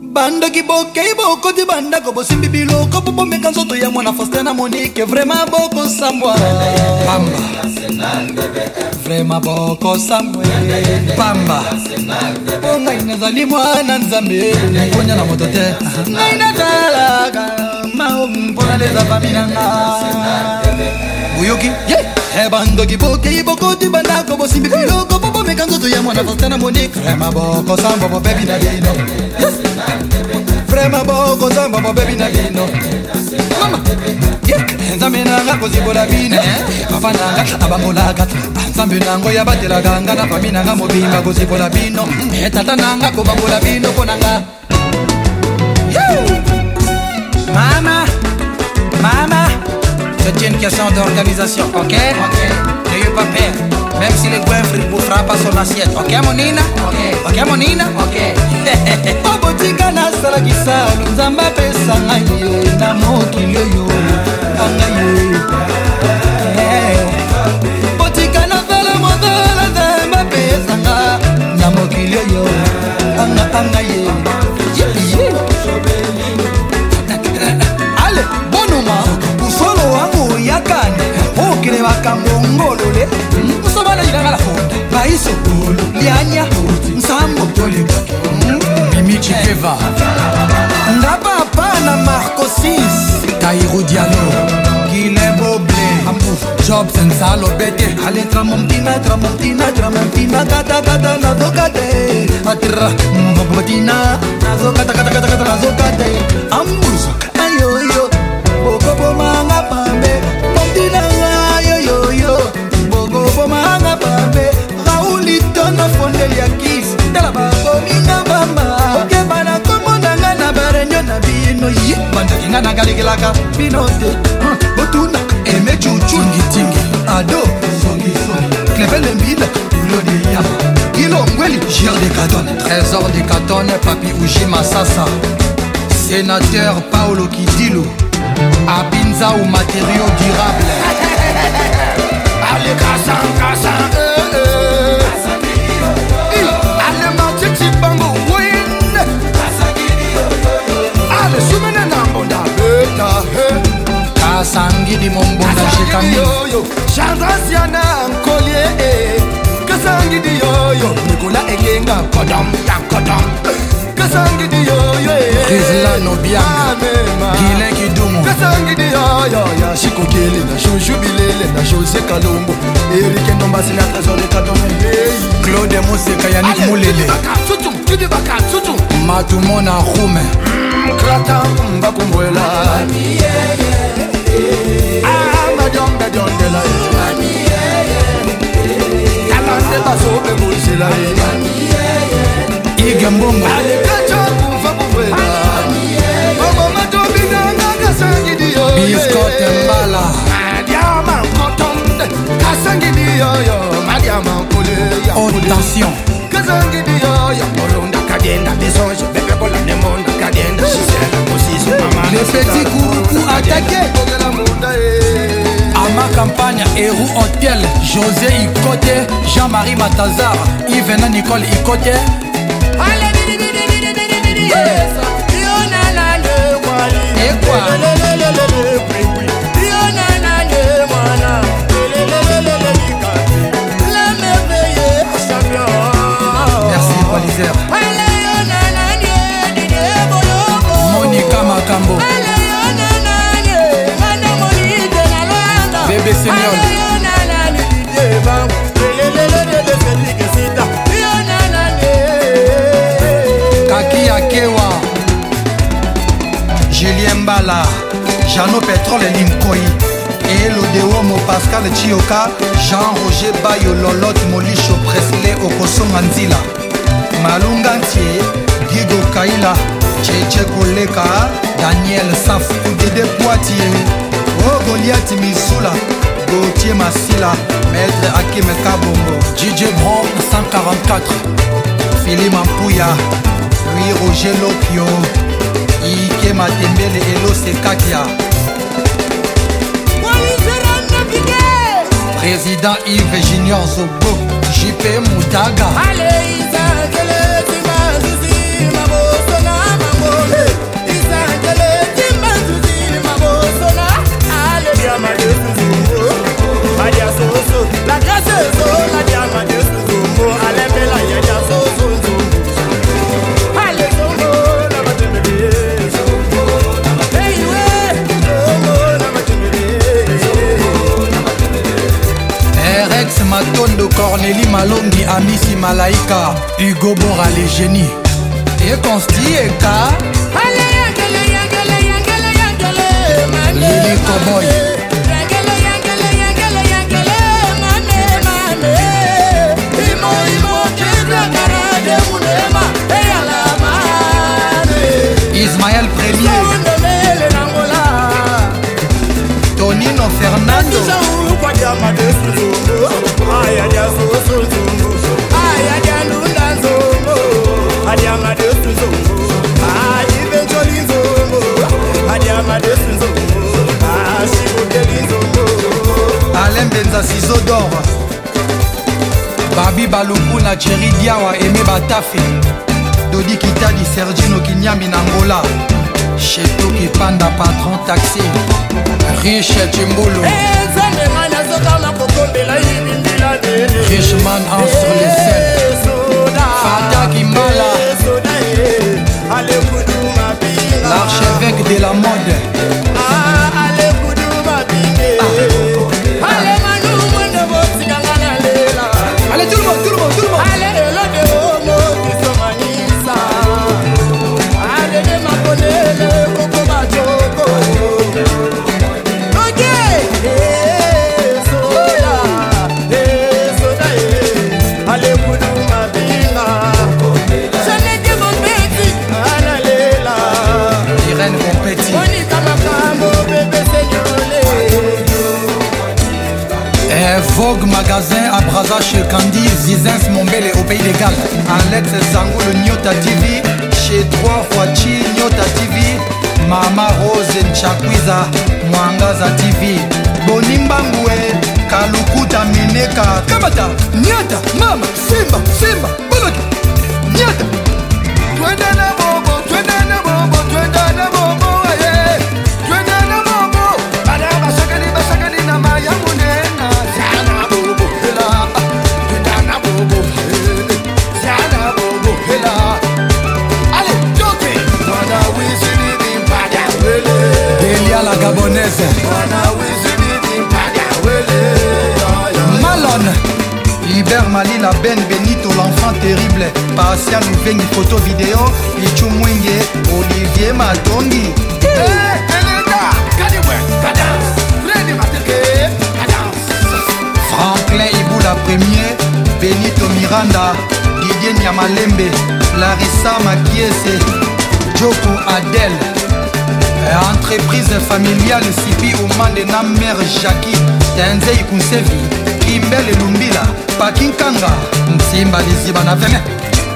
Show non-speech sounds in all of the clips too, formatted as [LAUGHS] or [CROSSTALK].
bandoki bokei bokoti bandako bosimbi biloko po bomeka nzoto ya mwana faste na monike vraimen bokosambwa pamba vraimen bokosambwa pamba mpo ngai nazali mwana nzambe konya na moto te ngai natalaka mao mpona leza fami nanga boyoki ye eh, bandoki bokei bokoti bandako bosimbi biloko na ndutu ya mwana fosta moni frema boko samba bo bebi na lino frema boko samba bo bebi na lino mama nzambe nanga kozibola bine papa nanga abangolaka ah, nzambe nango yabatelaka nga eh, na fami nanga mobimba kozibola bino tata nanga kobabola bino mpo nanga mama mama tiens une question d'organisation ok, okay. n'ayez pas peur Même si le goinfre vous frappe à son assiette. Ok, monina? Ok, okay monina? Ok. [LAUGHS] obotika nasalakisa nzambe apesanga ye na mokili oyo angai David Chikeva Ndaba Pana Marco 6 Kairou Diallo Guinée Boblé Amour Jobson Salobete Aletra Montina Tramontina Tramontina Gata Gata Nazokate Atra Mbabatina Nazokata Gata Gata Gata Nazokate Amour bino te botuna eme cucungitingi ado clevelembila lodeya ilongweli gir de catone trésor de catone papi uji masasa sénateur paolo kidilo abinzau matériau durable [LAUGHS] alekasa ekenga kodom takodom kasangidi yoyoamema eh, kasangidi yoyo ya shikokele na jojubilele na josé kalongo erike ndombasi na tresorekatomebei eh. claude moseka yanik molele matumona rume krata mbakumbwela amadiongadiondelao nde bazobe mozela ye igambongo alekaco kumfa kuvwela okomatobinangakasangidiyo biskot mbala madiama nkotonde kasangidiyoyo madiama nkoleyaotension kazangidiyoyo olonda kadienda besonge bebekolandemonda kadienda sisela mosiso mama le petit kuruku atake kogela monda ye campagne Eru Hotel José Icote Jean-Marie Matazar Yvena Nicole Icote Allez, kakewa julien mbala jano petrole limkoi elodewomo pascal chiyoka jean roger bayo lolot molisho presley okosonga nzila malunga ntie gido kaila cheche koleka daniel saf udede poitie ogoliati oh, misula gautier masila maître akime kabongo dj bron 144 philime ampuya lui roger lokio ike matembele elosekakia président yves junior zobo jp mutaga Allez, zondi amisi malaika hugo bora le génie ekonsti eka lili koboy balukuna cheri diawa eme batafe dodi kitadi sergino kinyami na ngola shetoki panda patron taxi riche cimbulu richman en sur les eh, scènes fata kimbala eh, eh, l'archevêque de la mode ah, Zizens Mombele au pays des Galles Alex Zango le Nyota TV Chez toi Fouachi Nyota TV Mama Rose Nchakwiza Mwangaza TV Bonimbangwe Kalukuta Mineka Kamata Nyata Mama Simba Simba Boloki Nyata Twendele Malina, la Ben Benito l'enfant terrible fait une photo vidéo Lichu Mwinge Olivier Matongi Franklin la premier Benito Miranda Didier Yamalembe Larissa Makiese Joko Adel Entreprise familiale Sipi Oumande Namer Jackie Tenzei Kunsevi ibele lumbila paki nkanga msimba liziba na veme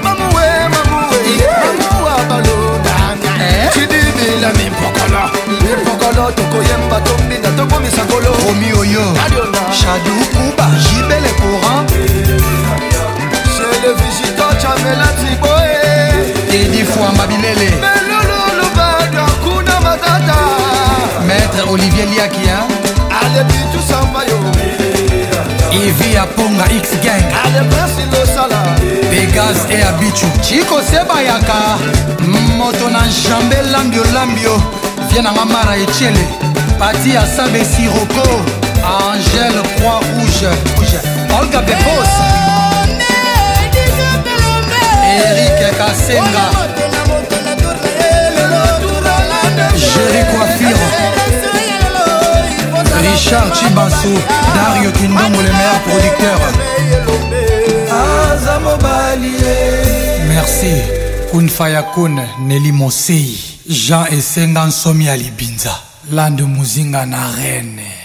mamuwe mamuwe mamuwa balodana cidibila eh? mimpokolo mimpokolo tokoyemba tombinga tokomisa kolo omi oyo shadu kuba jibele courant le visito chamela tiboe edi eh. fuamba bilele melululubada kuna matata maître olivier liakia alebi tusamba yo ivi ya ponga x gang pegas e abichu chiko se bayaka moto na jambe lambiolambio vie nanga mara echele pati ya sabe siroko angele croix rouge olga bebos erik kasenga jeri coiffure Richard Chibasso, Dario Kindongo, les meilleurs producteurs. Merci. Kunfaya Kun, Nelly Mosei, Jean Essenga Nsomi Alibinza, Lande Muzinga na Reine.